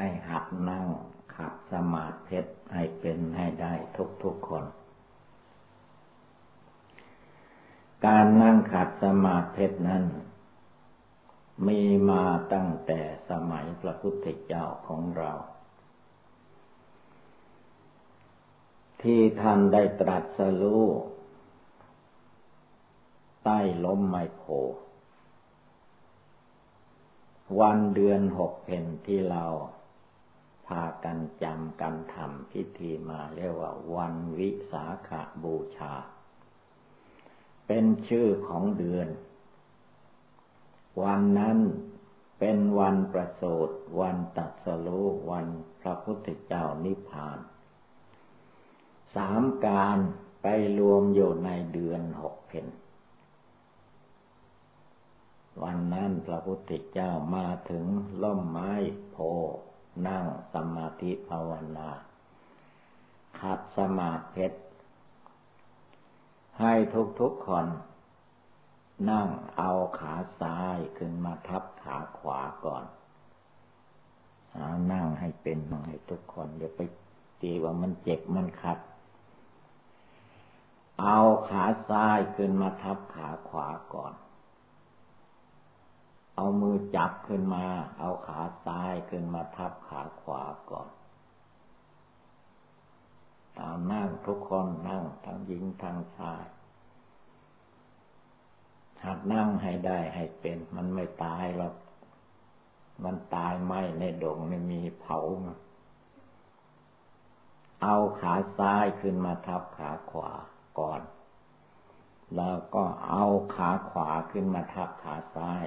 ให้หัดนั่งขัดสมาธิให้เป็นให้ได้ทุกๆคน การนั่งขัดสมาธินั้น มีมาตั้งแต่สมัยพระพุทธเจ้าของเรา ที่ท่านได้ตรัสรู้ใต้ล้มไมโพวันเดือนหกเพนที่เรา พากันจำกันทำพิธีมาเรียกว่าวันวิสาขาบูชา เป็นชื่อของเดือน วันนั้นเป็นวันประสูติวันตัดสรุวันพระพุทธเจ้านิพพาน สามการไปรวมอยู่ในเดือนหกเพนวันนั้นพระพุทธเจ้ามาถึงล่มไม้โพ นั่งสมาธิภาวนา ขัดสมาธิให้ทุกๆคน นั่งเอาขาซ้ายขึ้นมาทับขาขวาก่อนเอานั่งให้เป็นให้ทุกคนอย่าไปตีว่ามันเจ็บมันขัด เอาขาซ้ายขึ้นมาทับขาขวาก่อน เอามือจับขึ้นมา เอาขาซ้ายขึ้นมาทับขาขวาก่อนเอานั่งทุกคนนั่งทั้งหญิงทั้งชายหัดนั่งให้ได้ให้เป็น มันไม่ตายหรอก มันตายไม่ในดงไม่มีเผา เอาขาซ้ายขึ้นมาทับขาขวาก่อน แล้วก็เอาขาขวาขึ้นมาทับขาซ้าย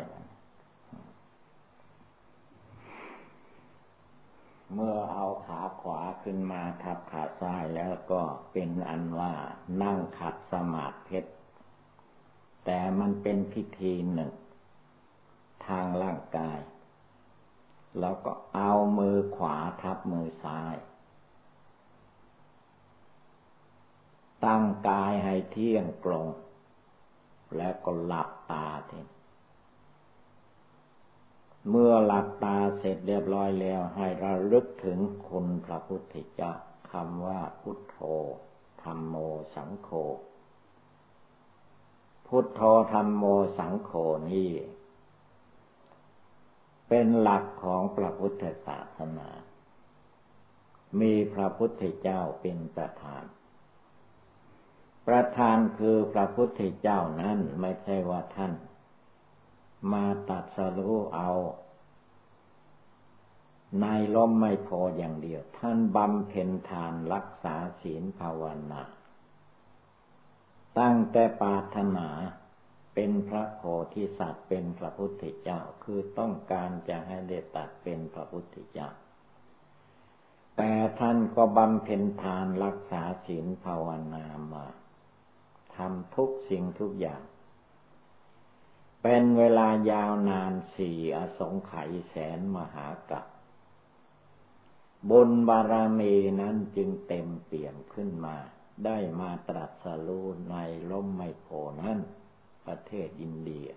เมื่อเอาขาขวาขึ้นมาทับขาซ้ายแล้วก็เป็นอันว่านั่งขัดสมาธิแต่มันเป็นพิธีหนึ่ง ทางร่างกาย แล้วก็เอามือขวาทับมือซ้าย ตั้งกายให้เที่ยงตรง แล้วก็หลับตาที เมื่อหลับตาเสร็จเรียบร้อยแล้ว ให้เราลึกถึงคุณพระพุทธเจ้าคำว่าพุทโธธรรมโมสังโฆพุทโธธรรมโมสังโฆนี่เป็นหลักของพระพุทธศาสนา มีพระพุทธเจ้าเป็นประธาน ประธานคือพระพุทธเจ้านั้นไม่ใช่ว่าท่าน มาตัดสรู้เอาในล้มไม่พออย่างเดียว ท่านบำเพ็ญทานรักษาศีลภาวนา ตั้งแต่ปาถนาเป็นพระโพธิสัตว์เป็นพระพุทธเจ้าคือต้องการจะให้ได้ตัดเป็นพระพุทธเจ้า แต่ท่านก็บำเพ็ญทานรักษาศีลภาวนามาทำทุกสิ่งทุกอย่าง เป็นเวลายาวนานสี่อสงไขยแสนมหากัปบุญบารมีนั้นจึงเต็มเปี่ยมขึ้นมา ได้มาตรัสรู้ในล่มไมโพนั้น ประเทศอินเดีย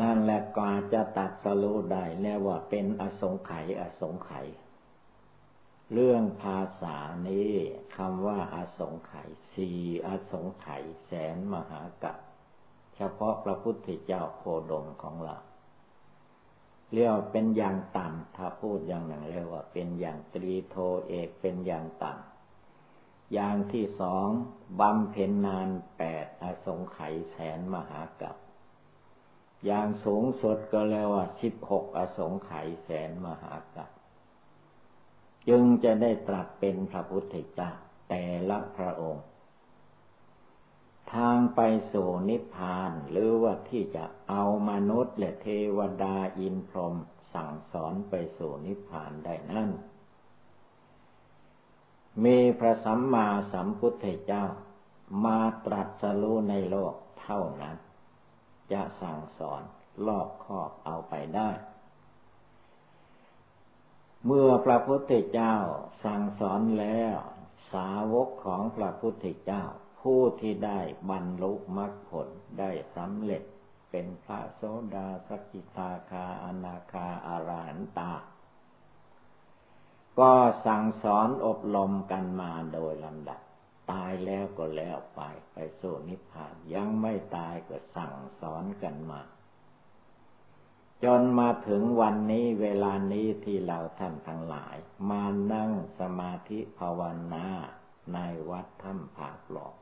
นั่นแหละกว่าจะตัดสรู้ได้แน่ว่าเป็นอสงไขยอสงไขย เรื่องภาษานี้คำว่าอาสงไขยสี่อาสงไขยแสนมหากัปเฉพาะพระพุทธเจ้าโคดมของเรา เรียกเป็นอย่างต่ำถ้าพูดอย่างหนึ่งเรียกว่าเป็นอย่างตรีโทเอกเป็นอย่างต่ำอย่างที่สองบำเพ็ญนานแปดอาสงไขยแสนมหากัปอย่างสูงสุดก็เรียกว่าสิบหกอสงไขยแสนมหากัป จึงจะได้ตรัสเป็นพระพุทธเจ้าแต่ละพระองค์ ทางไปสู่นิพพานหรือว่าที่จะเอามนุษย์และเทวดาอินพรหมสั่งสอนไปสู่นิพพานได้นั่น มีพระสัมมาสัมพุทธเจ้ามาตรัสรู้ในโลกเท่านั้น จะสั่งสอนรอบครอบเอาไปได้ เมื่อพระพุทธเจ้าสั่งสอนแล้ว สาวกของพระพุทธเจ้า ผู้ที่ได้บรรลุมรรคผลได้สำเร็จเป็นพระโสดาสกิทาคาอนาคาอาราหันตา ก็สั่งสอนอบรมกันมาโดยลำดับ ตายแล้วก็แล้วไปไปสู่นิพพานยังไม่ตายก็สั่งสอนกันมา จนมาถึงวันนี้เวลานี้ที่เราท่านทั้งหลาย มานั่งสมาธิภาวนาในวัดถ้ำผาปลอก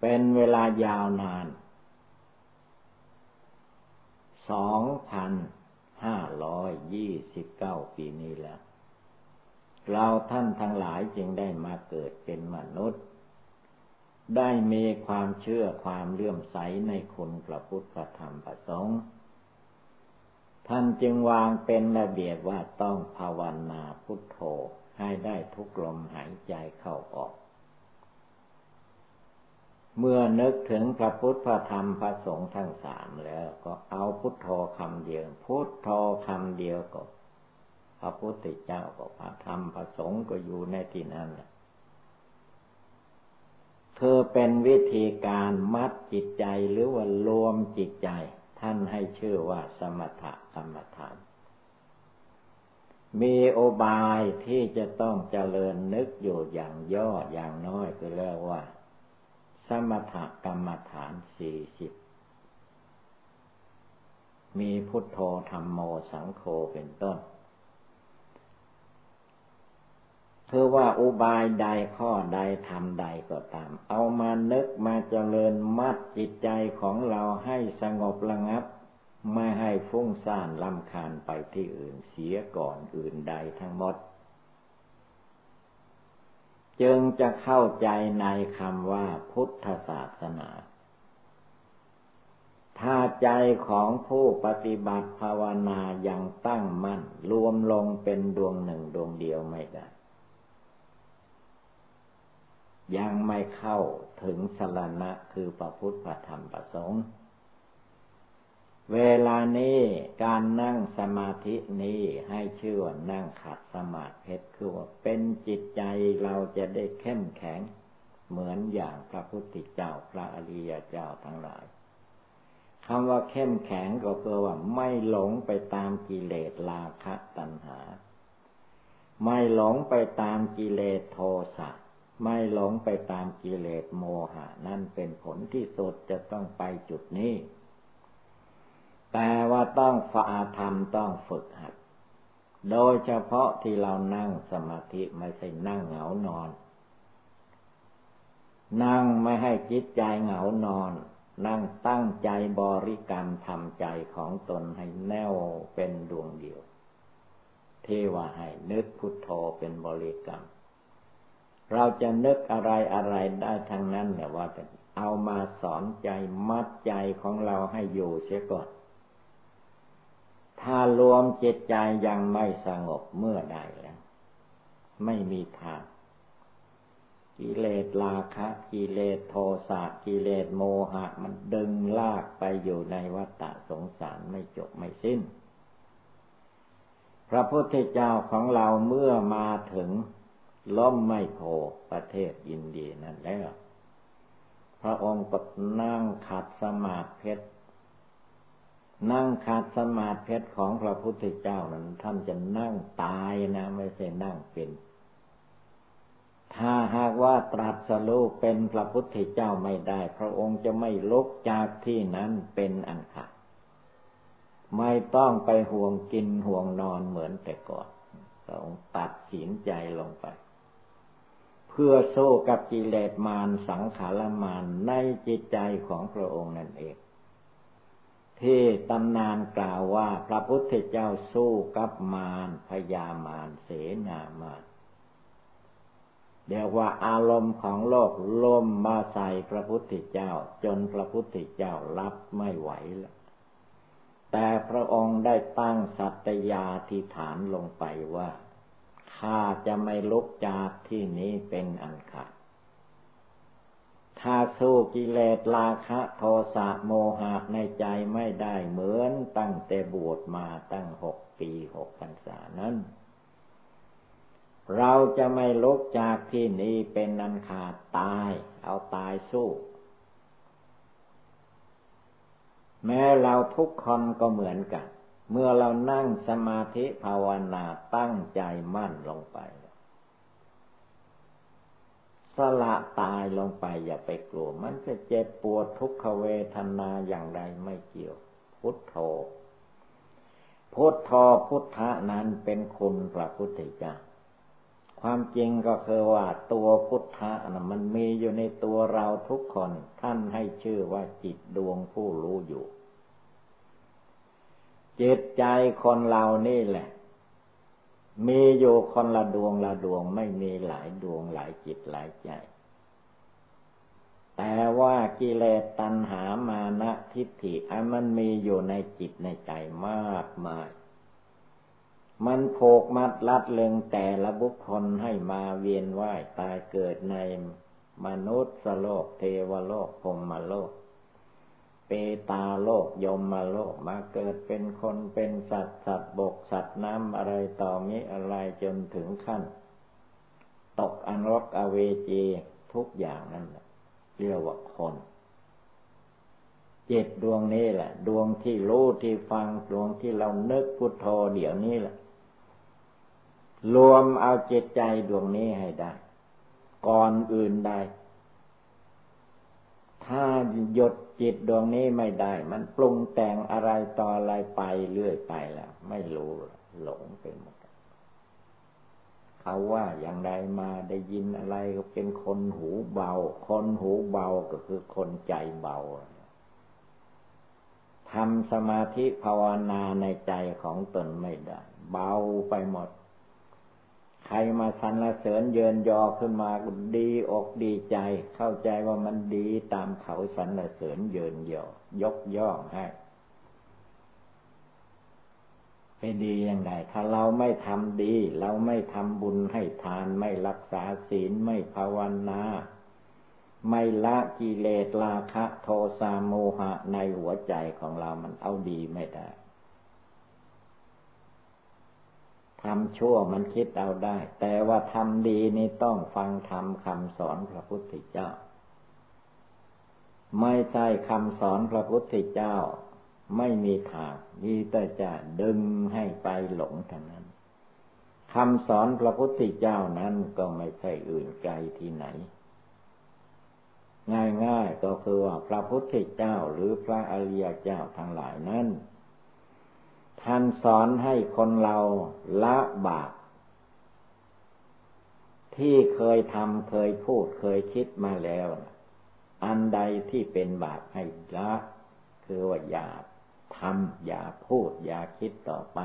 เป็นเวลายาวนาน สองพันห้าร้อยยี่สิบเก้าปีนี้แล้ว เราท่านทั้งหลายจึงได้มาเกิดเป็นมนุษย์ ได้มีความเชื่อความเลื่อมใสในคุณพระพุทธธรรมประสงค์ ท่านจึงวางเป็นระเบียบว่าต้องภาวนาพุทโธให้ได้ทุกลมหายใจเข้าออก เมื่อนึกถึงพระพุทธพระธรรมพระสงฆ์ทั้งสามแล้วก็เอาพุทโธคำเดียว พุทโธคำเดียวก็พระพุทธเจ้าก็พระธรรมพระสงฆ์ก็อยู่ในที่นั้นแหละ เธอเป็นวิธีการมัดจิตใจหรือว่ารวมจิตใจ ท่านให้ชื่อว่าสมถะกรรมฐาน มีโอบายที่จะต้องเจริญนึกอยู่อย่างย่ออย่างน้อยก็เรียกว่า สมถะกรรมฐานสี่สิบมีพุทโธธรรมโมสังโฆเป็นต้น คือว่าอุบายใดข้อใดทำใดก็ตาม เอามานึกมาเจริญมัดจิตใจของเราให้สงบระงับ ไม่ให้ฟุ้งซ่านลำคาญไปที่อื่นเสียก่อนอื่นใดทั้งหมด จึงจะเข้าใจในคำว่าพุทธศาสนา ถ้าใจของผู้ปฏิบัติภาวนายังตั้งมั่น รวมลงเป็นดวงหนึ่งดวงเดียวไม่ได้ ยังไม่เข้าถึงสรณะคือประพุทธธรรมประสงค์ เวลานี้การนั่งสมาธินี้ให้ชื่อว่านั่งขัดสมาธิคือว่าเป็นจิตใจเราจะได้เข้มแข็ง เหมือนอย่างพระพุทธเจ้าพระอริยเจ้าทั้งหลายคำว่าเข้มแข็งก็คือว่าไม่หลงไปตามกิเลสราคะตัณหา ไม่หลงไปตามกิเลสโทสะ ไม่หลงไปตามกิเลสโมหะ นั่นเป็นผลที่สุดจะต้องไปจุดนี้ แต่ว่าต้องฝ่าธรรมต้องฝึกหัด โดยเฉพาะที่เรานั่งสมาธิไม่ใช่นั่งเหงานอน นั่งไม่ให้จิตใจเหงานอน นั่งตั้งใจบริกรรมทำใจของตนให้แน่วเป็นดวงเดียว เทว่าให้นึกพุทโธเป็นบริกรรม เราจะนึกอะไรอะไรได้ทั้งนั้นเนี่ยว่าจะเอามาสอนใจมัดใจของเราให้อยู่เสียก่อน ถ้ารวมจิตใจยังไม่สงบเมื่อใดแล้ว ไม่มีทาง กิเลสราคะ กิเลสโทสะกิเลสโมหะ มันดึงลากไปอยู่ในวัฏฏะสงสารไม่จบไม่สิ้น พระพุทธเจ้าของเราเมื่อมาถึง ล้มไม่โพประเทศยินเดียนั่นแล้ว พระองค์ก็นั่งขัดสมาธินั่งขาดสมาธิของพระพุทธเจ้านั้น ท่านจะนั่งตายนะ ไม่ใช่นั่งเป็น ถ้าหากว่าตรัสรู้เป็นพระพุทธเจ้าไม่ได้ พระองค์จะไม่ลุกจากที่นั้นเป็นอันขาดไม่ต้องไปห่วงกินห่วงนอนเหมือนแต่ก่อนพระองค์ตัดสินใจลงไป พื่อโซ่กับกิเลสมารสังขารมารในจิตใจของพระองค์นั่นเอง ที่ตำนานกล่าวว่าพระพุทธเจ้าสู้กับมารพยามารเสนามารเรียกว่าอารมณ์ของโลกล่มมาใส่พระพุทธเจ้า จนพระพุทธเจ้ารับไม่ไหวแล้วแต่พระองค์ได้ตั้งสัตยาธิฐานลงไปว่า ข้าจะไม่ลุกจากที่นี้เป็นอันขาด ถ้าสู้กิเลสราคะโทสะโมหะในใจไม่ได้เหมือนตั้งแต่บวชมาตั้งหกปีหกพรรษานั้น เราจะไม่ลุกจากที่นี้เป็นนันขาดตาย เอาตายสู้แม้เราทุกคนก็เหมือนกัน เมื่อเรานั่งสมาธิภาวนาตั้งใจมั่นลงไป สละตายลงไปอย่าไปกลัว มันจะเจ็บปวดทุกขเวทนาอย่างใดไม่เกี่ยว พุทโธ พุทโธพุทธะนั้นเป็นคุณพระพุทธเจ้าความจริงก็คือว่าตัวพุทธะนะมันมีอยู่ในตัวเราทุกคน ท่านให้ชื่อว่าจิตดวงผู้รู้อยู่ จิตใจคนเรานี่แหละ มีอยู่คนละดวงละดวงไม่มีหลายดวงหลายจิตหลายใจ แต่ว่ากิเลสตัณหามานะทิฏฐิอันมันมีอยู่ในจิตในใจมากมาย มันโผกมัดลัดเลึงแต่ละบุคคลให้มาเวียนว่ายตายเกิดในมนุษย์โลกเทวโลกพรมโลก เปตาโลกยมมาโลกมาเกิดเป็นคนเป็นสัตว์สัตว์บกสัตว์น้ำอะไรต่อมิอะไรจนถึงขั้น ตกอนรกอเวจีทุกอย่างนั่นแหละเรียกว่าคนจิตดวงนี้แหละ ดวงที่รู้ที่ฟังดวงที่เรานึกพุทโธเดี๋ยวนี้แหละ รวมเอาจิตใจดวงนี้ให้ได้ ก่อนอื่นใดถ้าหยด จิตดวงนี้ไม่ได้ มันปรุงแต่งอะไรต่ออะไรไปเรื่อยไปแล้วไม่รู้หลงไปหมดเขาว่าอย่างไรมาได้ยินอะไรก็เป็นคนหูเบา คนหูเบาก็คือคนใจเบาทำสมาธิภาวนาในใจของตนไม่ได้ เบาไปหมด ใครมาสรรเสริญเยินยอขึ้นมาดีอกดีใจ เข้าใจว่ามันดีตามเขาสรรเสริญเยินยอยกย่องให้ไปดีอย่างไรถ้าเราไม่ทำดี เราไม่ทำบุญให้ทาน ไม่รักษาศีลไม่ภาวนา ไม่ละกิเลสราคะ โทสะโมหะในหัวใจของเรามันเอาดีไม่ได้ ทำชั่วมันคิดเอาได้ แต่ว่าทำดีนี่ต้องฟังธรรมคำสอนพระพุทธเจ้า ไม่ใช่คำสอนพระพุทธเจ้า ไม่มีทางมีแต่จะดึงให้ไปหลงเท่านั้นคำสอนพระพุทธเจ้านั้นก็ไม่ใช่อื่นไกลที่ไหน ง่ายๆก็คือว่าพระพุทธเจ้าหรือพระอริยเจ้าทั้งหลายนั้น ท่านสอนให้คนเราละบาปที่เคยทำเคยพูดเคยคิดมาแล้ว อันใดที่เป็นบาปให้ละคือว่าอย่าทำอย่าพูดอย่าคิดต่อไป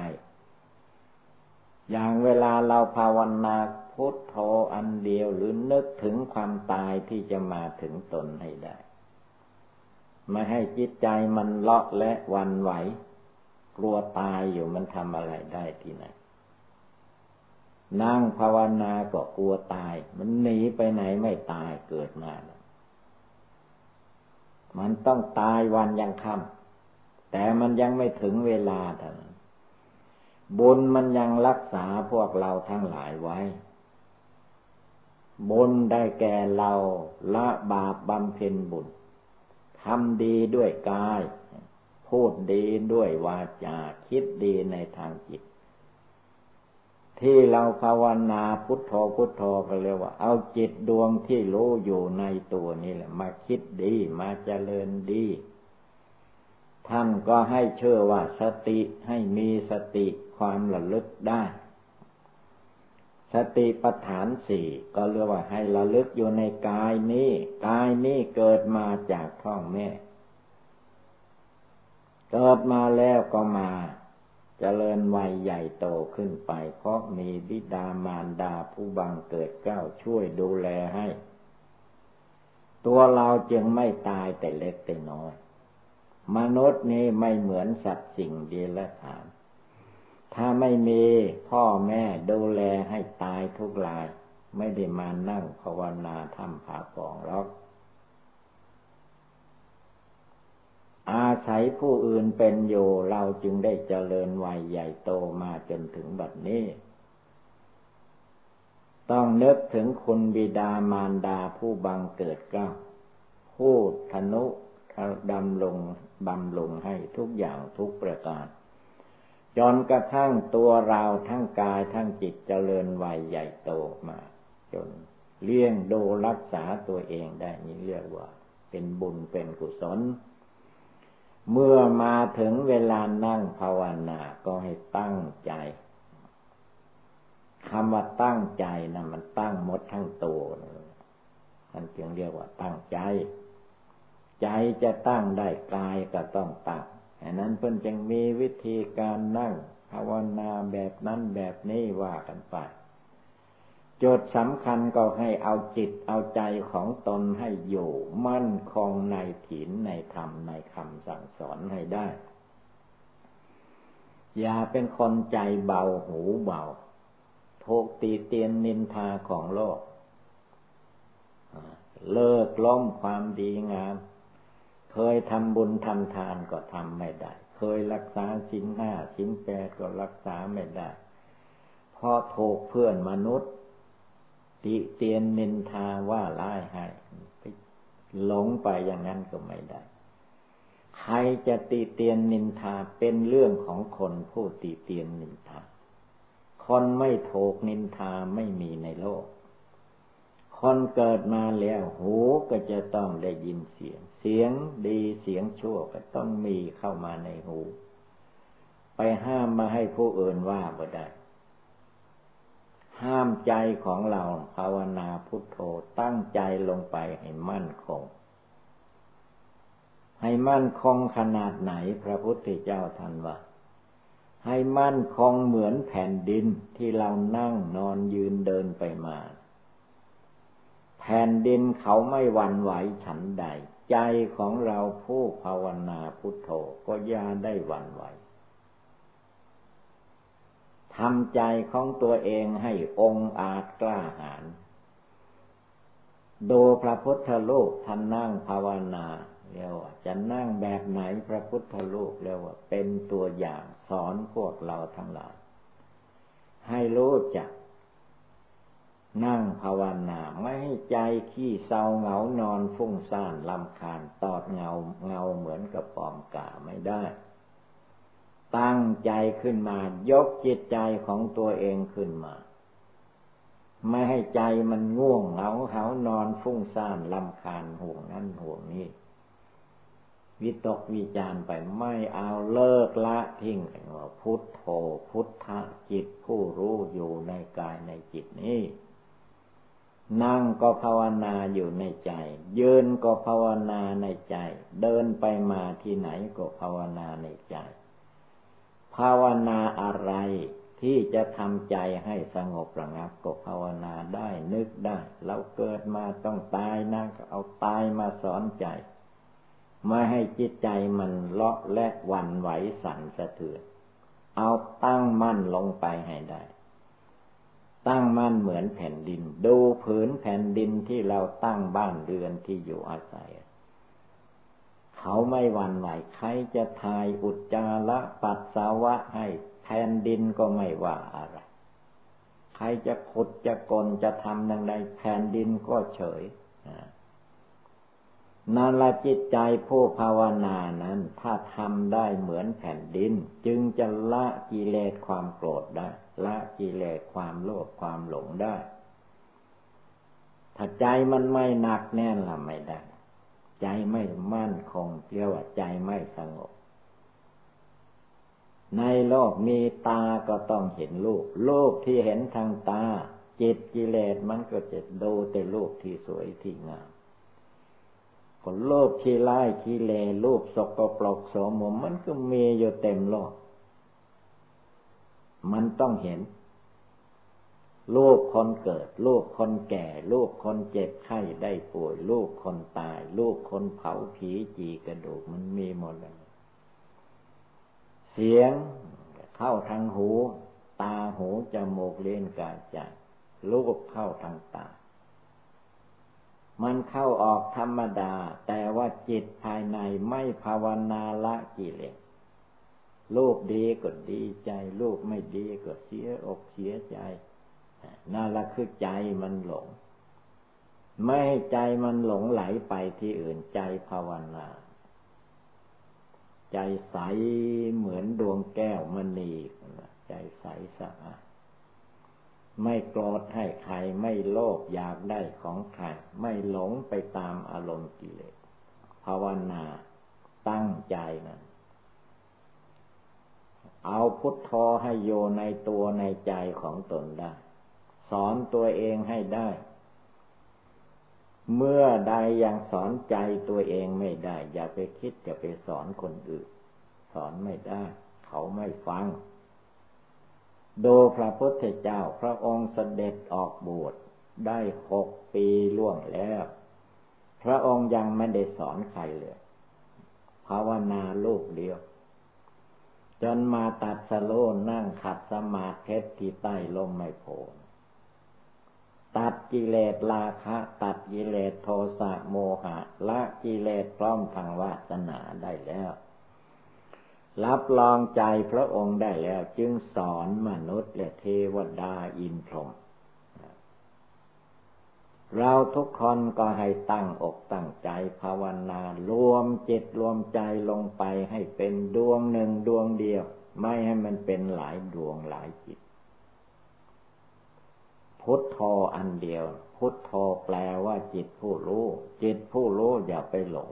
อย่างเวลาเราภาวนาพุทโธอันเดียวหรือนึกถึงความตายที่จะมาถึงตนให้ได้ ไม่ให้จิตใจมันเลาะและวันไหว กลัวตายอยู่มันทำอะไรได้ที่ไหน นั่งภาวนาก็กลัวตาย มันหนีไปไหนไม่ตายเกิดมามันต้องตายวันยังค่ำแต่มันยังไม่ถึงเวลาเท่านั้นบุญมันยังรักษาพวกเราทั้งหลายไว้ บุญได้แก่เราละบาปบำเพ็ญบุญทำดีด้วยกาย พูดดีด้วยวาจาคิดดีในทางจิต ที่เราภาวนาพุทโธพุทโธก็เรียกว่า เอาจิตดวงที่รู้อยู่ในตัวนี้แหละ มาคิดดีมาเจริญดี ท่านก็ให้เชื่อว่าสติให้มีสติความระลึกได้สติปัฏฐานสี่ก็เรียกว่าให้ระลึกอยู่ในกายนี้ กายนี้เกิดมาจากท้องแม่ เกิดมาแล้วก็มาเจริญวัยใหญ่โตขึ้นไป เพราะมีบิดามารดาผู้บังเกิดเก้าช่วยดูแลให้ ตัวเราจึงไม่ตายแต่เล็กแต่น้อย มนุษย์นี้ไม่เหมือนสัตว์สิ่งเดียละฐาน ถ้าไม่มีพ่อแม่ดูแลให้ตายทุกราย ไม่ได้มานั่งภาวนาทำผาปองหรอก อาศัยผู้อื่นเป็นอยู่เราจึงได้เจริญวัยใหญ่โตมาจนถึงบัดนี้ ต้องนึกถึงคุณบิดามารดาผู้บังเกิดเกล้าผู้ธนุดำลงบำลงให้ทุกอย่างทุกประการจนกระทั่งตัวเราทั้งกายทั้งจิตเจริญวัยใหญ่โตมา จนเลี้ยงดูรักษาตัวเองได้นี่เรียกว่า เป็นบุญเป็นกุศล เมื่อมาถึงเวลานั่งภาวนาก็ให้ตั้งใจคำว่าตั้งใจนะมันตั้งหมดทั้งตัวมันจึงเรียกว่าตั้งใจ ใจจะตั้งได้กายก็ต้องตั้งอันนั้นเพิ่นจึงมีวิธีการนั่งภาวนาแบบนั้นแบบนี้ว่ากันไป จุดสำคัญก็ให้เอาจิตเอาใจของตนให้อยู่ มั่นคงในถินในธรรมในคำสั่งสอนให้ได้ อย่าเป็นคนใจเบาหูเบาโทกตีเตียนนินทาของโลก เลิกล้มความดีงาม เคยทำบุญทำทานก็ทำไม่ได้ เคยรักษาสินห้าสินแปดก็รักษาไม่ได้ เพราะถูกเพื่อนมนุษย์ ติเตียนนินทาว่าร้ายให้หลงไปอย่างนั้นก็ไม่ได้ ใครจะติเตียนนินทาเป็นเรื่องของคนผู้ติเตียนนินทา คนไม่ถูกนินทาไม่มีในโลก คนเกิดมาแล้วหูก็จะต้องได้ยินเสียง เสียงดีเสียงชั่วก็ต้องมีเข้ามาในหู ไปห้ามมาให้ผู้อื่นว่าบ่ได้ ห้ามใจของเราภาวนาพุทโธตั้งใจลงไปให้มั่นคง ให้มั่นคงขนาดไหนพระพุทธเจ้าท่านว่า ให้มั่นคงเหมือนแผ่นดินที่เรานั่งนอนยืนเดินไปมา แผ่นดินเขาไม่หวั่นไหวฉันใด ใจของเราผู้ภาวนาพุทโธก็ย่าได้หวั่นไหว ทำใจของตัวเองให้องอาจกล้าหาญดูพระพุทธรูปท่านนั่งภาวนาเรียกว่าจะนั่งแบบไหนพระพุทธรูปเรียกว่าเป็นตัวอย่างสอนพวกเราทั้งหลาย ให้รู้จัก นั่งภาวนาไม่ให้ใจขี้เศร้าเหงานอนฟุ้งซ่านลำคาญตอดเงาเงาเหมือนกับปอมกาไม่ได้ ตั้งใจขึ้นมา ยกจิตใจของตัวเองขึ้นมา ไม่ให้ใจมันง่วงเหงาเขานอนฟุ้งซ่านลำคาญห่วงนั้นห่วงนี้วิตกวิจารไปไม่เอาเลิกละทิ้งว่าพุทโธพุทธจิตผู้รู้อยู่ในกายในจิตนี้ นั่งก็ภาวนาอยู่ในใจ ยืนก็ภาวนาในใจ เดินไปมาที่ไหนก็ภาวนาในใจ ภาวนาอะไรที่จะทำใจให้สงบระงับก็ภาวนาได้นึกได้ เราเกิดมาต้องตายนะก็เอาตายมาสอนใจไม่ให้จิตใจมันเลาะและวันไหวสั่นสะเทือนเอาตั้งมั่นลงไปให้ได้ ตั้งมั่นเหมือนแผ่นดิน ดูผืนแผ่นดินที่เราตั้งบ้านเรือนที่อยู่อาศัย เขาไม่หวั่นไหวใครจะทายอุจจาระปัสสาวะให้แผ่นดินก็ไม่ว่าอะไร ใครจะขุดจะกลจะทำอย่างใดแผ่นดินก็เฉยนั่นละจิตใจผู้ภาวนานั้น ถ้าทำได้เหมือนแผ่นดิน จึงจะละกิเลสความโกรธได้ ละกิเลสความโลภความหลงได้ ถ้าใจมันไม่หนักแน่นละไม่ได้ ใจไม่มั่นคงเรียกว่าใจไม่สงบ ในโลกมีตาก็ต้องเห็นรูปรูปที่เห็นทางตา จิตกิเลสมันก็จะดูแต่รูปที่สวยที่งามคนโลภที่ไล่ที่เลรูปสกปรกโสมมมันก็มีอยู่เต็มโลก มันต้องเห็น ลูกคนเกิด ลูกคนแก่ ลูกคนเจ็บไข้ได้ป่วย ลูกคนตาย ลูกคนเผาผีจีกระดูกมันมีหมดเลยเสียงเข้าทางหู ตาหูจมูกเล่นกายใจลูกเข้าทางตา มันเข้าออกธรรมดา แต่ว่าจิตภายในไม่ภาวนาละกิเลสลูกดีก็ดีใจ ลูกไม่ดีก็เสียอกเสียใจ นั่นละคือใจมันหลง ไม่ให้ใจมันหลงไหลไปที่อื่นใจภาวนา ใจใสเหมือนดวงแก้วมณีใจใสสะอาดไม่โกรธให้ใครไม่โลภอยากได้ของใคร ไม่หลงไปตามอารมณ์กิเลสภาวนาตั้งใจนะเอาพุทโธให้โยในตัวในใจของตนได้ อนตัวเองให้ได้ เมื่อใดยังสอนใจตัวเองไม่ได้ อย่าไปคิดจะไปสอนคนอื่น สอนไม่ได้ เขาไม่ฟัง โดพระพุทธเจ้าพระองค์เสด็จออกบวชได้หกปีล่วงแล้ว พระองค์ยังไม่ได้สอนใครเลยภาวนาลูกเดียว จนมาตัดสโลนั่งขัดสมาธิที่ใต้ลมไม่โพ ตัดกิเลสราคะ ตัดกิเลสโทสะโมหะ ละกิเลสพร้อมทางวาสนาได้แล้ว รับรองใจพระองค์ได้แล้ว จึงสอนมนุษย์และเทวดาอินพรหมเราทุกคนก็ให้ตั้งอกตั้งใจภาวนารวมจิตรวมใจลงไปให้เป็นดวงหนึ่งดวงเดียว ไม่ให้มันเป็นหลายดวงหลายจิต พุทโธอันเดียว พุทโธแปลว่าจิตผู้รู้ จิตผู้รู้อย่าไปหลง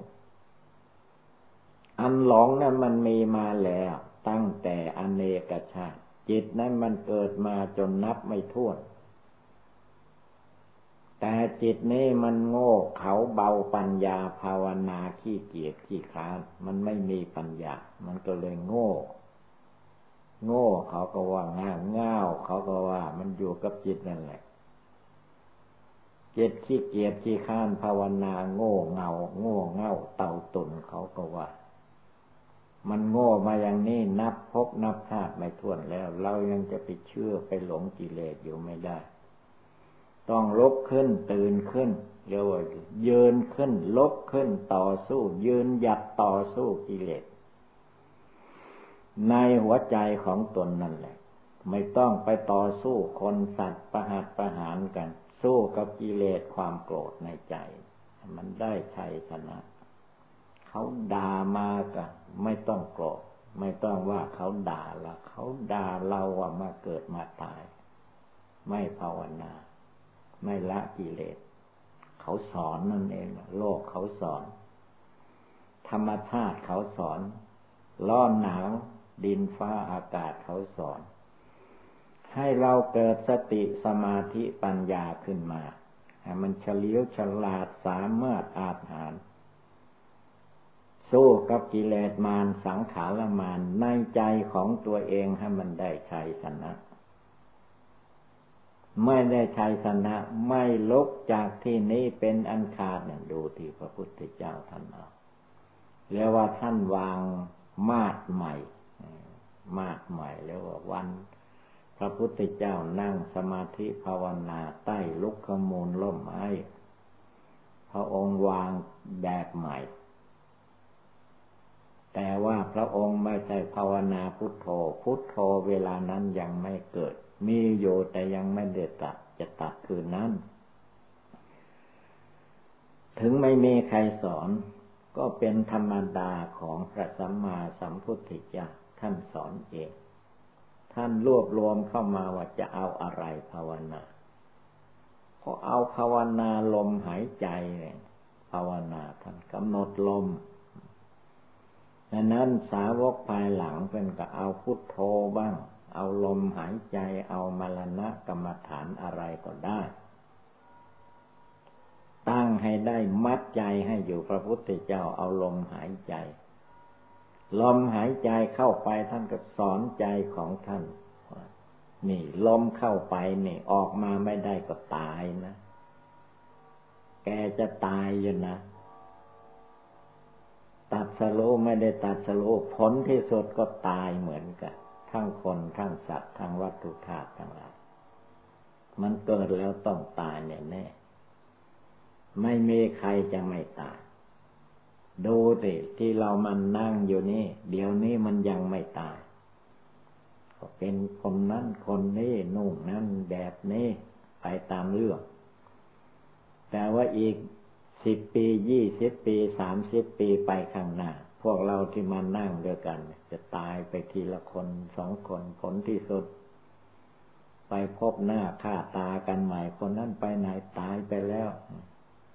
อันหลงนั้นมันมีมาแล้ว ตั้งแต่อเนกชาติ จิตนั้นมันเกิดมาจนนับไม่ถ้วน แต่จิตนี้มันโง่เขาเบาปัญญาภาวนาขี้เกียจขี้คลาน มันไม่มีปัญญา มันก็เลยโง่ โง่เขาก็ว่าง่าง่าวเขาก็ว่ามันอยู่กับจิตนั่นแหละจิตขี้เกียจขี้ข้านภาวนาโง่เงา โง่เง่าเต่าตุนเขาก็ว่า มันโง่มาอย่างนี้นับพบนับชาติไม่ท้วนแล้ว เรายังจะไปเชื่อไปหลงกิเลสอยู่ไม่ได้ ต้องลุกขึ้นตื่นขึ้นเรียกว่ายืนขึ้นลุกขึ้นต่อสู้ ยืนหยัดต่อสู้กิเลส ในหัวใจของตนนั่นแหละ ไม่ต้องไปต่อสู้คนสัตว์ประหัตประหารกัน สู้กับกิเลสความโกรธในใจ มันได้ชัยชนะ เขาด่ามากะไม่ต้องโกรธไม่ต้องว่าเขาด่าละเขาด่าเราว่ามาเกิดมาตาย ไม่ภาวนา ไม่ละกิเลส เขาสอนนั่นเอง โลกเขาสอน ธรรมชาติเขาสอนร้อนหนาว ดินฟ้าอากาศเขาสอน ให้เราเกิดสติสมาธิปัญญาขึ้นมาให้มันเฉลียวฉลาดสามารถอาหาร สู้กับกิเลสมารสังขารมารในใจของตัวเองให้มันได้ชัยชนะไม่ได้ชัยชนะไม่ลุกจากที่นี้เป็นอันขาดเนี่ยดูที่พระพุทธเจ้าท่านเอาเรียกว่าท่านวางมาดใหม่ มาดใหม่เรียกว่าวัน พระพุทธเจ้านั่งสมาธิภาวนาใต้ลุกขมูลล่มไม้พระองค์วางแบบใหม่ แต่ว่าพระองค์ไม่ใช่ภาวนาพุทโธ พุทโธเวลานั้นยังไม่เกิด มีอยู่แต่ยังไม่เด็ดตัดจะตัดคืนนั้น ถึงไม่มีใครสอนก็เป็นธรรมดาของพระสัมมาสัมพุทธเจ้า ท่านสอนเอง ท่านรวบรวมเข้ามาว่าจะเอาอะไรภาวนาพอเอาภาวนาลมหายใจเลยภาวนาท่านกำหนดลมดังนั้นสาวกภายหลังเป็นก็เอาพุทโธบ้าง เอาลมหายใจเอามรณะกรรมฐานอะไรก็ได้ ตั้งให้ได้มัดใจให้อยู่พระพุทธเจ้าเอาลมหายใจ ลมหายใจเข้าไปท่านก็สอนใจของท่าน นี่ลมเข้าไปนี่ออกมาไม่ได้ก็ตายนะ แกจะตายอยู่นะ ตัดสโลไม่ได้ตัดสโลผลที่สุดก็ตายเหมือนกัน ทั้งคนทั้งสัตว์ทั้งวัตถุธาตุทั้งหลายมันเกิดแล้วต้องตายแน่แน่ไม่มีใครจะไม่ตาย ดูสิที่เรามันนั่งอยู่นี่ เดี๋ยวนี้มันยังไม่ตาย ก็เป็นคนนั้นคนนี้นุ่งนั้นแบบนี้ไปตามเรื่อง แต่ว่าอีกสิบปียี่สิบปีสามสิบปีไปข้างหน้า พวกเราที่มานั่งด้วยกัน จะตายไปทีละคนสองคนผลที่สุด ไปพบหน้าฆ่าตากันใหม่คนนั้นไปไหนตายไปแล้ว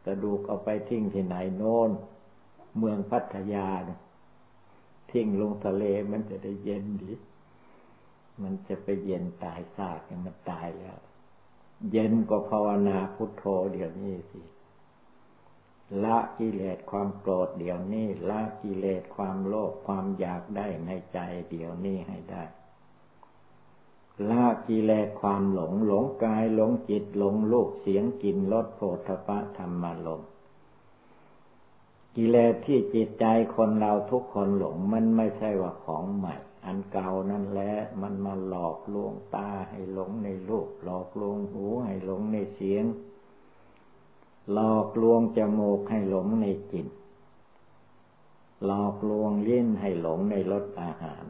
กระดูกเอาไปทิ้งที่ไหนโน่น เมืองพัทยาทิ้งลงทะเลมันจะได้เย็นดี มันจะไปเย็นตายซากมันตายแล้ว เย็นก็ภาวนาพุทโธเดี๋ยวนี้สิ ละกิเลสความโกรธเดี๋ยวนี้ ละกิเลสความโลภความอยากได้ในใจเดี๋ยวนี้ให้ได้ ละกิเลสความหลงหลงกายหลงจิตหลงโลกเสียงกลิ่นรสโผฏฐะธรรมารมณ์ กิเลสที่จิตใจคนเราทุกคนหลง มันไม่ใช่ว่าของใหม่ อันเก่านั่นแหละมันมาหลอกลวงตาให้หลงในรูปหลอกลวงหูให้หลงในเสียง หลอกลวงจมูกให้หลงในกลิ่นหลอกลวงลิ้นให้หลงในรสอาหาร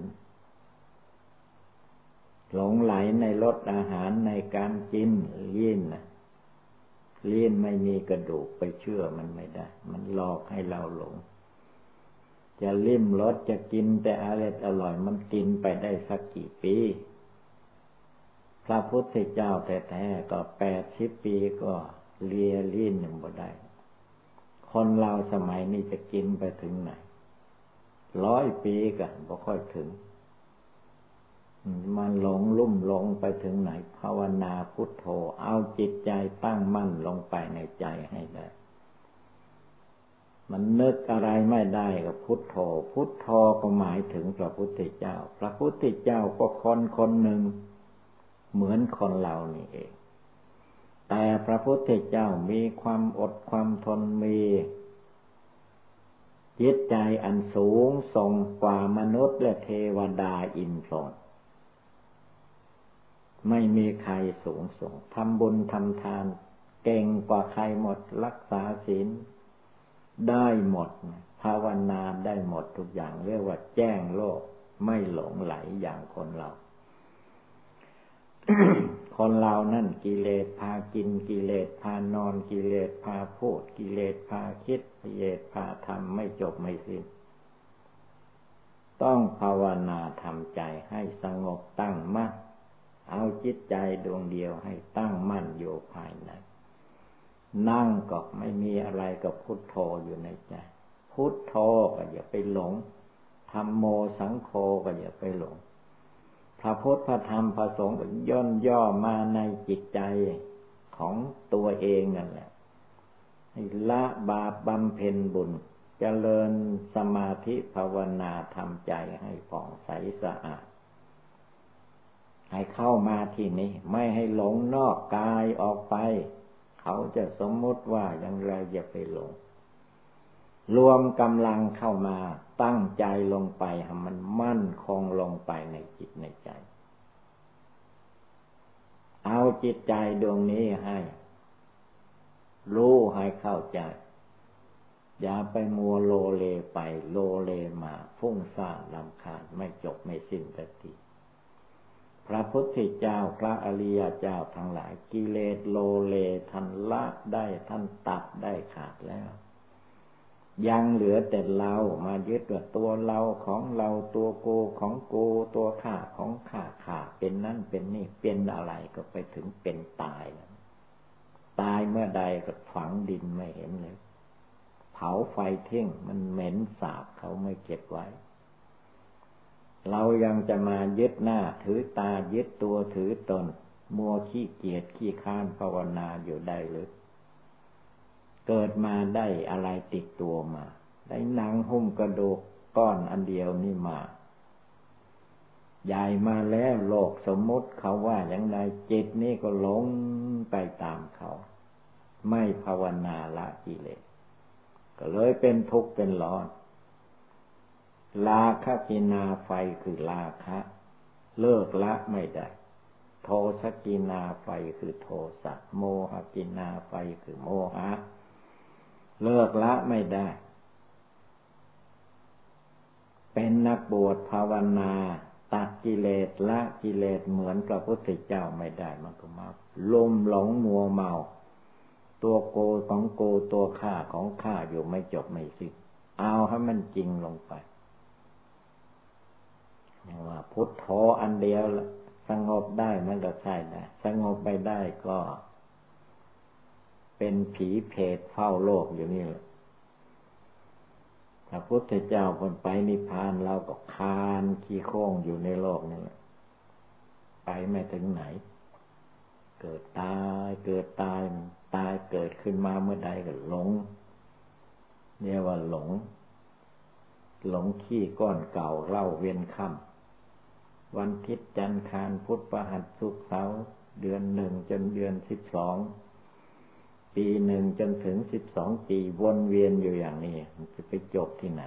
หลงไหลในรสอาหารในการกินลิ้น เลิ้ยนไม่มีกระดูกไปเชื่อมันไม่ได้ มันหลอกให้เราหลง จะลิ้มรสจะกินแต่อร่อยอร่อยมันกินไปได้สักกี่ปี พระพุทธเจ้าแท้ๆก็แปดสิบปีก็เลียลิ้นยังบ่ได้ คนเราสมัยนี้จะกินไปถึงไหนร้อยปีกันบ่ค่อยถึง มันหลงลุ่มหลงไปถึงไหน ภาวนาพุทโธ เอาจิตใจตั้งมั่นลงไปในใจให้ได้มันนึกอะไรไม่ได้กับพุทโธ พุทโธก็หมายถึงพระพุทธเจ้า พระพุทธเจ้าก็คนคนหนึ่ง เหมือนคนเรานี่เอง แต่พระพุทธเจ้ามีความอดความทนมีจิตใจอันสูงส่งกว่ามนุษย์และเทวดาอินทร์ ไม่มีใครสูงส่งทำบุญทำทาน เก่งกว่าใครหมด รักษาศีลได้หมด ภาวนาได้หมดทุกอย่าง เรียกว่าแจ้งโลก ไม่หลงไหลอย่างคนเรา คนเรานั่นกิเลสพากินกิเลสพานอนกิเลสพาพูด กิเลสพาคิดกิเลสพาทำไม่จบไม่สิ้นต้องภาวนาทำใจให้สงบตั้งมั่น เอาจิตใจดวงเดียวให้ตั้งมั่นอยู่ภายใน นั่งก็ไม่มีอะไรกับพุทโธอยู่ในใจ พุทโธก็อย่าไปหลงธรรมโมสังโฆก็อย่าไปหลง พระพุทธพระธรรมพระสงฆ์ย่นย่อมาในจิตใจของตัวเองนั่นแหละละบาปบำเพ็ญบุญจเจริญสมาธิภาวนาทำใจให้ผ่องใสสะอาด ให้เข้ามาที่นี้ ไม่ให้หลงนอกกายออกไป เขาจะสมมุติว่าอย่างไรอย่าไปหลง รวมกำลังเข้ามาตั้งใจลงไปให้มันมั่นคงลงไปในจิตในใจ เอาจิตใจดวงนี้ให้ รู้ให้เข้าใจ อย่าไปมัวโลเลไป โลเลมา ฟุ้งซ่านลำคาญไม่จบไม่สิ้นสักที พระพุทธเจ้าพระอริยเจ้าทั้งหลายกิเลสโลเลท่านละได้ท่านตัดได้ขาดแล้ว ยังเหลือแต่เรามายึดว่าตัวเราของเราตัวโกของโกตัวข้าของข้าข้าเป็นนั่นเป็นนี่เป็นอะไรก็ไปถึงเป็นตายแล้วตายเมื่อใดก็ฝังดินไม่เห็นเลย เผาไฟเท่งมันเหม็นสาบเขาไม่เก็บไว้ เรายังจะมายึดหน้าถือตายึดตัวถือตน มัวขี้เกียจขี้ข้านภาวนาอยู่ได้หรือเกิดมาได้อะไรติดตัวมา ได้หนังหุ้มกระดูกก้อนอันเดียวนี่มา ใหญ่มาแล้วโลกสมมติเขาว่าอย่างไรจิตนี่ก็หลงไปตามเขา ไม่ภาวนาละกิเลสก็เลยเป็นทุกข์เป็นร้อน ราคัคคินาไฟคือราคะ เลิกละไม่ได้ โทสัคคินาไฟคือโทสะโมหกินาไฟคือโมหะเลิกละไม่ได้ เป็นนักบวชภาวนาตัดกิเลสละกิเลสเหมือนพระพุทธเจ้าไม่ได้มันก็มาลมหลงมัวเมา ตัวโกของโกตัวข้าของข้าอยู่ไม่จบไม่สิ้นเอาให้มันจริงลงไป ว่าพุทโธอันเดียวสงบได้มันก็ใช่ได้สงบไปได้ก็ เป็นผีเพศเฝ้าโลกอยู่นี่แหละพระพุทธเจ้าคนไปนิพพานเราก็คานขี้โค้งอยู่ในโลกนี่แหละไปไม่ถึงไหน เกิดตายเกิดตายตายเกิดขึ้นมาเมื่อใดก็หลงเรียกว่าหลง หลงขี้ก้อนเก่าเล่าเวียนค่ำ วันทิศจันทร์คารพุทธประหัสสุกเสาเดือนหนึ่งจนเดือนสิบสอง ปีหนึ่งจนถึงสิบสองปีวนเวียนอยู่อย่างนี้ มันจะไปจบที่ไหน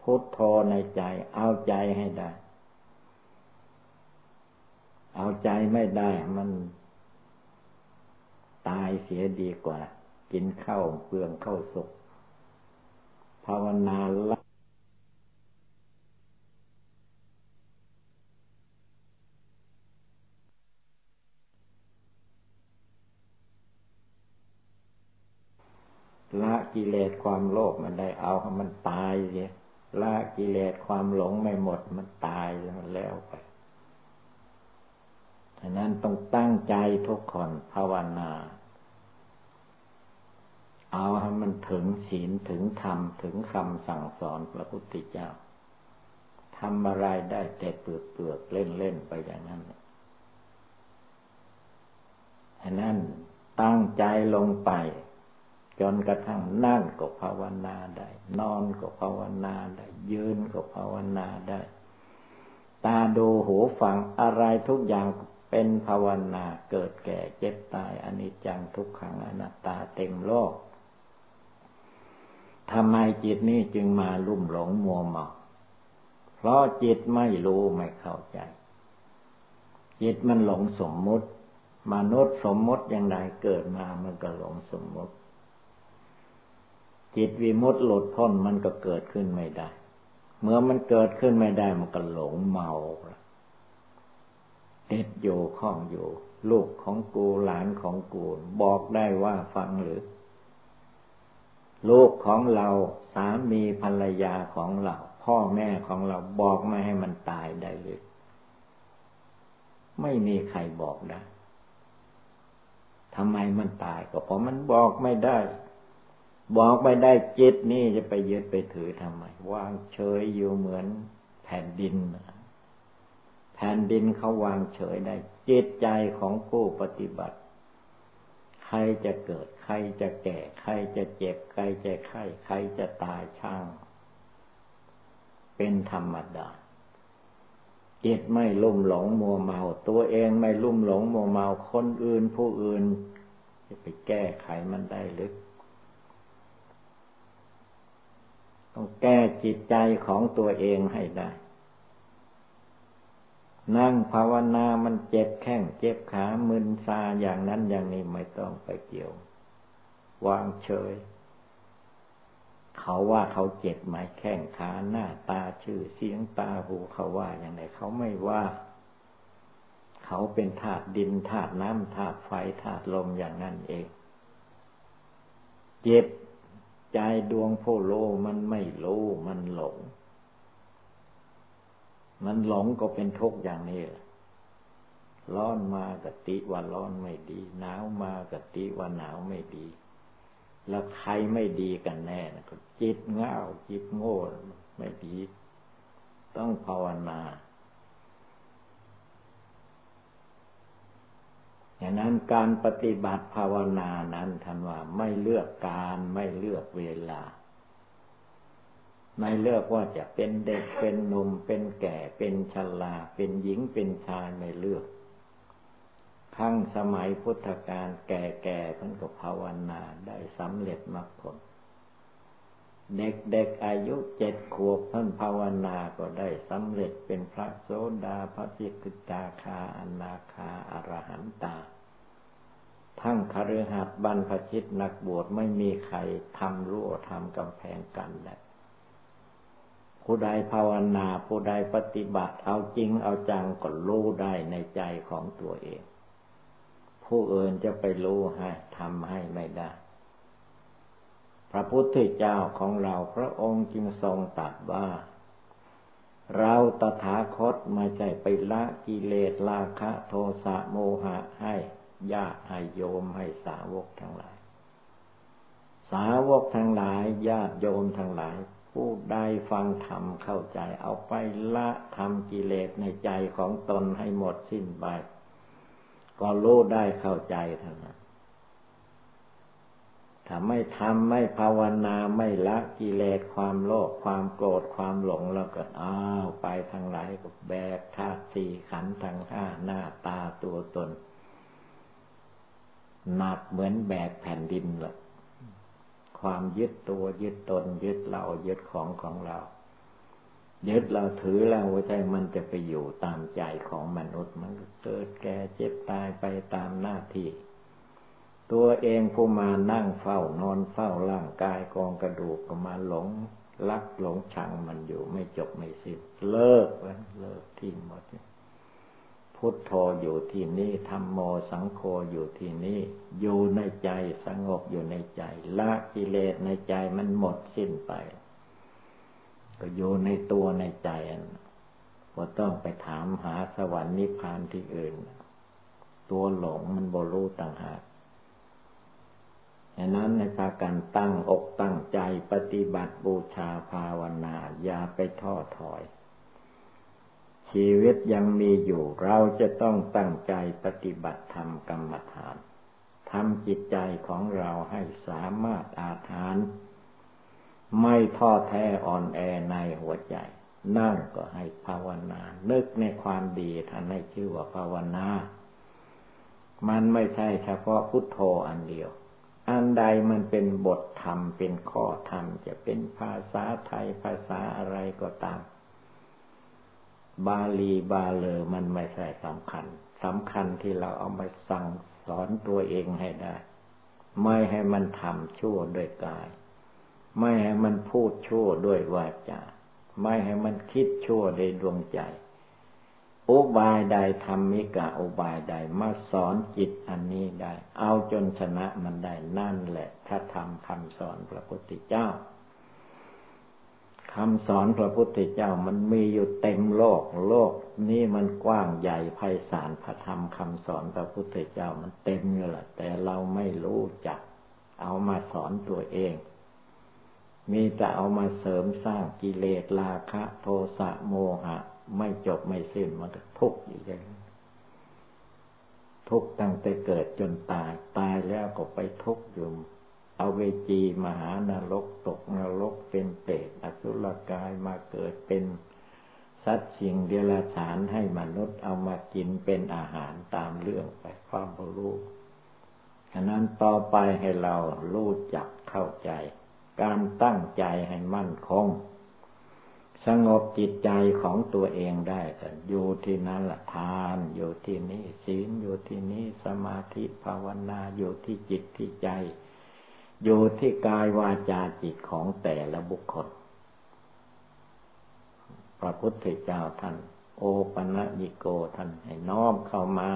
พุทโธในใจ เอาใจให้ได้ เอาใจไม่ได้มันตายเสียดีกว่า กินข้าวเปลืองข้าวสุกภาวนาละละ กิเลสความโลภมันได้เอาให้มันตายเสียละกิเลสความหลงไม่หมดมันตายมันแล้วไปฉะนั้นต้องตั้งใจทุกคนภาวนา เอาให้มันถึงศีลถึงธรรมถึงคำสั่งสอนพระพุทธเจ้าทำอะไรได้แต่เปลือกเปลือกเล่นเล่นไปอย่างนั้นฉะนั้นตั้งใจลงไป จนกระทั่งนั่งก็ภาวนาได้ นอนก็ภาวนาได้ ยืนก็ภาวนาได้ ตาดูหูฟังอะไรทุกอย่างเป็นภาวนาเกิดแก่เจ็บตายอนิจจังทุกขังอนัตตาเต็มโลกทำไมจิตนี้จึงมาลุ่มหลงมัวเมา เพราะจิตไม่รู้ไม่เข้าใจ จิตมันหลงสมมุติ มนุษย์สมมุติอย่างไรเกิดมามันก็หลงสมมุติ จิตวิมุตติหลุดพ้นมันก็เกิดขึ้นไม่ได้ เมื่อมันเกิดขึ้นไม่ได้มันก็หลงเมาเด็ดอยู่ข้องอยู่ ลูกของกูหลานของกูบอกได้ว่าฟังหรือ ลูกของเราสามีภรรยาของเรา พ่อแม่ของเราบอกไม่ให้มันตายได้เลยไม่มีใครบอกได้ทำไมมันตายก็เพราะมันบอกไม่ได้ บอกไปได้จิตนี่จะไปยึดไปถือทำไมวางเฉยอยู่เหมือนแผ่นดิน แผ่นดินเขาวางเฉยได้ จิตใจของผู้ปฏิบัติ ใครจะเกิด ใครจะแก่ ใครจะเจ็บ ใครจะไข้ใครจะตายช่าง เป็นธรรมดาจิตไม่ลุ่มหลงมัวเมา ตัวเองไม่ลุ่มหลงมัวเมาคนอื่นผู้อื่น จะไปแก้ไขมันได้หรือ ต้องแก้จิตใจของตัวเองให้ได้ นั่งภาวนามันเจ็บแข้งเจ็บขามึนซาอย่างนั้นอย่างนี้ไม่ต้องไปเกี่ยว วางเฉย เขาว่าเขาเจ็บไหมแข้งขาหน้าตาชื่อเสียงตาหูเขาว่าอย่างไรเขาไม่ว่าเขาเป็นธาตุดินธาตุน้ำธาตุไฟธาตุลมอย่างนั้นเอง เจ็บ ใจดวงผู้โลมันไม่โลมันหลง มันหลงก็เป็นทุกข์อย่างนี้แหละร้อนมากติว่าร้อนไม่ดี หนาวมากติว่าหนาวไม่ดี แล้วใครไม่ดีกันแน่นะก็จิตเง่าจิตโง่ไม่ดี ต้องภาวนา อย่างนั้นการปฏิบัติภาวนานั้นท่านว่าไม่เลือกการไม่เลือกเวลา ไม่เลือกว่าจะเป็นเด็กเป็นหนุ่มเป็นแก่เป็นชราเป็นหญิงเป็นชายไม่เลือกขั้งสมัยพุทธกาลแก่ๆท่านก็ภาวนาได้สำเร็จมรรคผล เด็กๆอายุเจ็ดขวบท่านภาวนาก็ได้สำเร็จเป็นพระโสดาพระสิกตาคาอนาคาอรหันตา ทั้งคฤหัสถ์บรรพชิตนักบวชไม่มีใครทำรั่วทำกำแพงกันได้ผู้ใดภาวนาผู้ใดปฏิบัติเอาจริงเอาจังก็รู้ได้ในใจของตัวเอง ผู้อื่นจะไปรู้ให้ทำให้ไม่ได้ พระพุทธเจ้าของเราพระองค์จึงทรงตรัสว่า เราตถาคตไม่ใช่ไปละกิเลสราคะโทสะโมหะให้ญาติให้โยมให้สาวกทั้งหลาย สาวกทั้งหลายญาติโยมทั้งหลาย ผู้ใดฟังธรรมเข้าใจเอาไปละทำกิเลสในใจของตนให้หมดสิ้นไป ก็รู้ได้เข้าใจทั้งนั้น ถ้าไม่ทำไม่ภาวนาไม่ละกิเลสความโลภความโกรธความหลงแล้วก็อ้าวไปทางไหนก็แบกธาตุสี่ขันธ์ทางห้าหน้าตาตัวตนหนักเหมือนแบกแผ่นดินเลยความยึดตัวยึดตน ยึดเรายึดของของเรา ยึดเราถือเราใจมันจะไปอยู่ตามใจของมนุษย์มันเกิดแก่เจ็บตายไปตามหน้าที่ ตัวเองผู้มานั่งเฝ้านอนเฝ้าร่างกายกองกระดูกก็มาหลงลักหลงชังมันอยู่ไม่จบไม่สิ้นเลิกแล้เลิกทิ้งหมดพุทโธอยู่ที่นี่ธรรมโมสังโฆอยู่ที่นี่อยู่ในใจสงบอยู่ในใจ ละกิเลสในใจมันหมดสิ้นไป ก็อยู่ในตัวในใจก็ต้องไปถามหาสวรรค์นิพพานที่อื่น ตัวหลงมันบรู้ต่างหาก ฉะนั้นในพากันตั้งอกตั้งใจปฏิบัติบูชาภาวนาอย่าไปท้อถอย ชีวิตยังมีอยู่เราจะต้องตั้งใจปฏิบัติธรรมกรรมฐานทำจิตใจของเราให้สามารถอาถาน ไม่ท้อแท้อ่อนแอในหัวใจ นั่งก็ให้ภาวนา นึกในความดีท่านให้ชื่อว่าภาวนา มันไม่ใช่เฉพาะพุทโธอันเดียว อันใดมันเป็นบทธรรมเป็นข้อธรรม จะเป็นภาษาไทยภาษาอะไรก็ตาม บาลีบาเลอมันไม่ใช่สำคัญสำคัญที่เราเอามาสั่งสอนตัวเองให้ได้ ไม่ให้มันทำชั่วด้วยกาย ไม่ให้มันพูดชั่วด้วยวาจาไม่ให้มันคิดชั่วในดวงใจ อุบายใดทำมิกะอุบายใดมาสอนจิตอันนี้ได้ เอาจนชนะมันได้นั่นแหละถ้าทำคำสอนพระพุทธเจ้าคำสอนพระพุทธเจ้ามันมีอยู่เต็มโลก โลกนี้มันกว้างใหญ่ไพศาลพระธรรมคำสอนพระพุทธเจ้ามันเต็มอยู่แหละแต่เราไม่รู้จัก เอามาสอนตัวเอง มีแต่เอามาเสริมสร้างกิเลสราคะ โทสะโมหะ ไม่จบไม่สิ้นมันทุกข์อยู่อย่างนี้ทุกข์ตั้งแต่เกิดจนตาย ตายแล้วก็ไปทุกข์อยู่เอาเวจีมหานรกตกนรกเป็นเปรตอสุรกายมาเกิดเป็นสัตว์สิ่งเดรัจฉานให้มนุษย์เอามากินเป็นอาหารตามเรื่องไปความรู้ฉะนั้นต่อไปให้เรารู้จักเข้าใจ การตั้งใจให้มั่นคง สงบจิตใจของตัวเองได้แต่อยู่ที่นั้นละทาน อยู่ที่นี้ศีลอยู่ที่นี้สมาธิภาวนาอยู่ที่จิตที่ใจ อยู่ที่กายวาจาจิตของแต่ละบุคคลพระพุทธเจ้าท่าน โอปัญญิโกท่านให้น้อมเข้ามา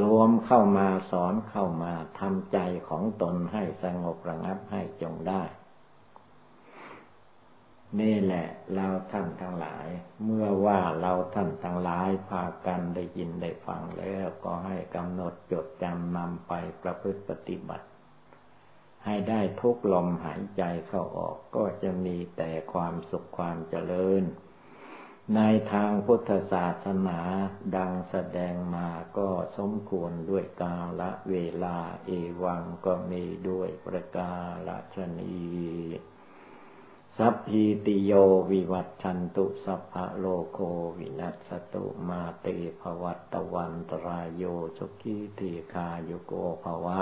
รวมเข้ามาสอนเข้ามาทำใจของตนให้สงบระงับให้จงได้ นี่แหละเราท่านทั้งหลาย เมื่อว่าเราท่านทั้งหลายพากันได้ยินได้ฟังแล้วก็ให้กำหนดจดจำนำไปประพฤติปฏิบัติ ให้ได้ทุกลมหายใจเข้าออกก็จะมีแต่ความสุขความเจริญ ในทางพุทธศาสนาดังแสดงมาก็สมควรด้วยกาละเวลาเอวังก็มีด้วยประกาศนี สัพพิติโยวิวัตชันตุสัพพะโลโควินัสตุมาเตภวัตตวันตรายโยชุกิติคาโยโกภวะ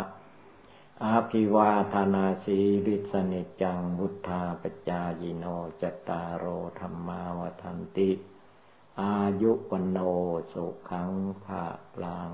อาภิวาธนาสีริสนิจังบุทธาปจายโนจตารโอธรรมาวทันติ อายุวโนสุขังภาลัง